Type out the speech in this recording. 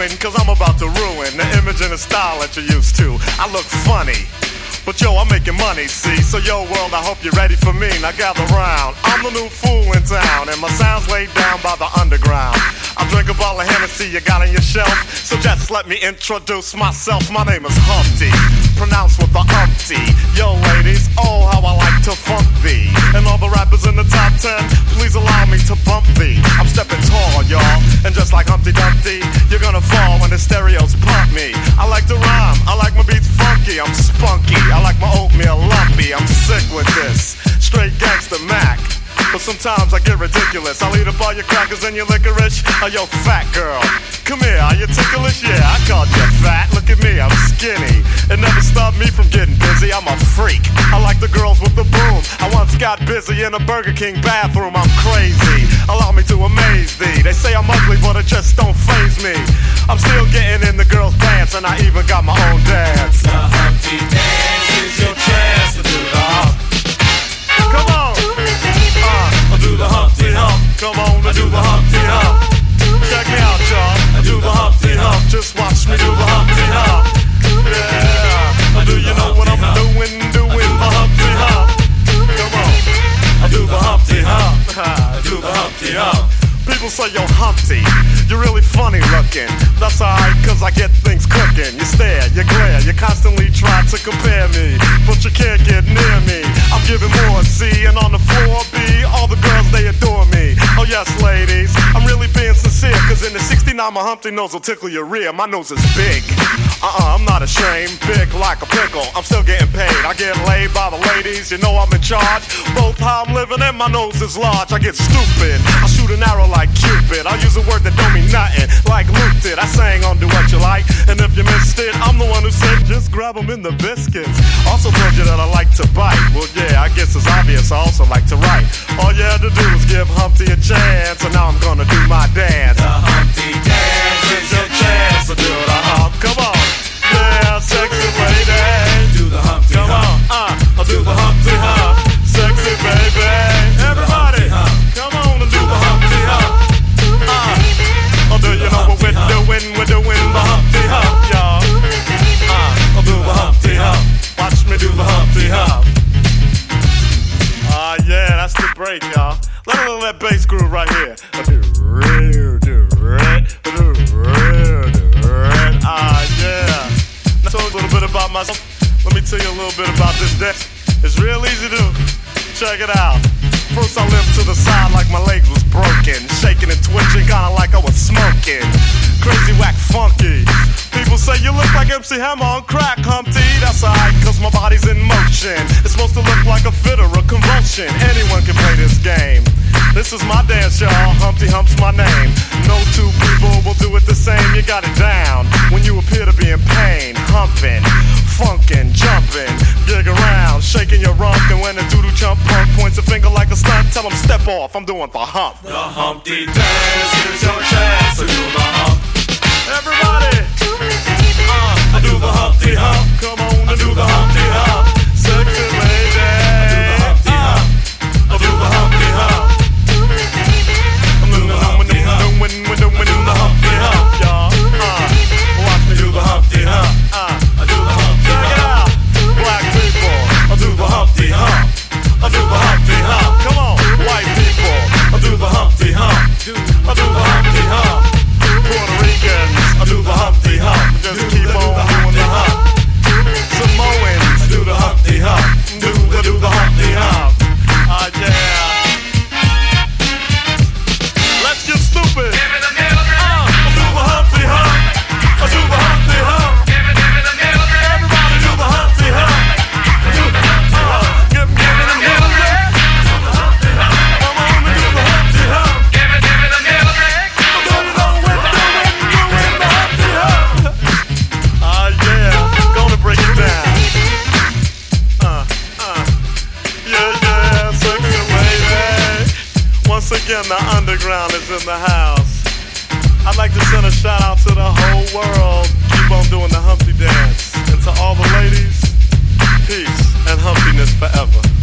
doing, cause I'm about to ruin the image and the style that you're used to. I look funny. But yo, I'm making money, see? So yo, world, I hope you're ready for me. Now gather round. I'm the new fool in town, and my sound's laid down by the underground. I drink a bottle of Hennessy you got on your shelf. So just let me introduce myself. My name is Humpty, pronounced with the umpty. Yo, ladies, oh, how I like to funk thee. And all the rappers in the top ten, please allow me to bump thee. I'm stepping just like Humpty Dumpty, you're gonna fall when the stereos pump me. I like to rhyme, I like my beats funky, I'm spunky. I like my oatmeal lumpy. I'm sick with this. Straight gangster Mac. But sometimes I get ridiculous. I'll eat up all your crackers and your licorice. Oh, yo, fat girl. Come here, are you ticklish? Yeah, I called you fat. Look at me, I'm skinny. It never stopped me from getting busy. I'm a freak. Got busy in a Burger King bathroom. I'm crazy. Allow me to amaze thee. They say I'm ugly, but it just don't phase me. I'm still getting in the girls' pants, and I even got my own dance. Humpty Hump. People say, yo, Humpty, you're really funny looking. That's alright, cause I get things cooking. You stare, you glare, you constantly try to compare me. But you can't get near me. I'm giving more C, and on the floor 69, my Humpty nose will tickle your rear. My nose is big. Uh uh, I'm not ashamed. Big like a pickle. I'm still getting paid. I get laid by the ladies, you know I'm in charge. Both how I'm living and my nose is large. I get stupid. I shoot an arrow like Cupid. I use a word that don't mean nothing, like looptid. I sang on Doowutchyalike, and if you missed it, I'm the one who said just grab 'em in the biscuits. Also told you that I like to bite. Well, yeah, I guess it's obvious. I also like to write. All you had to do was give Humpty a chance, and now I'm gonna do my Dance that's the break, y'all. Let little that bass groove right here. I do real, do red, do real, do red. Ah, yeah. Now, tell you a little bit about myself. Let me tell you a little bit about this dance. It's real easy to do. Check it out. First I limped to the side like my legs was broken. Shaking and twitching, kinda like I was smoking. Crazy, whack, funky. People say you look like MC Hammer on crack, Humpty. That's alright, cause my body's in motion. It's supposed to look like a fit or a convulsion. Anyone can play this game. This is my dance, y'all. Humpty Hump's my name. No two people will do it the same. You got it down when you appear to be in pain. Humping, funkin', jumpin', gig around, shaking your rump. And when a doodle chump punk points a finger like a stunt, tell him step off. I'm doing the hump. The Humpty Dance Once again, the underground is in the house. I'd like to send a shout out to the whole world. Keep on doing the Humpty dance. And to all the ladies, peace and humpiness forever.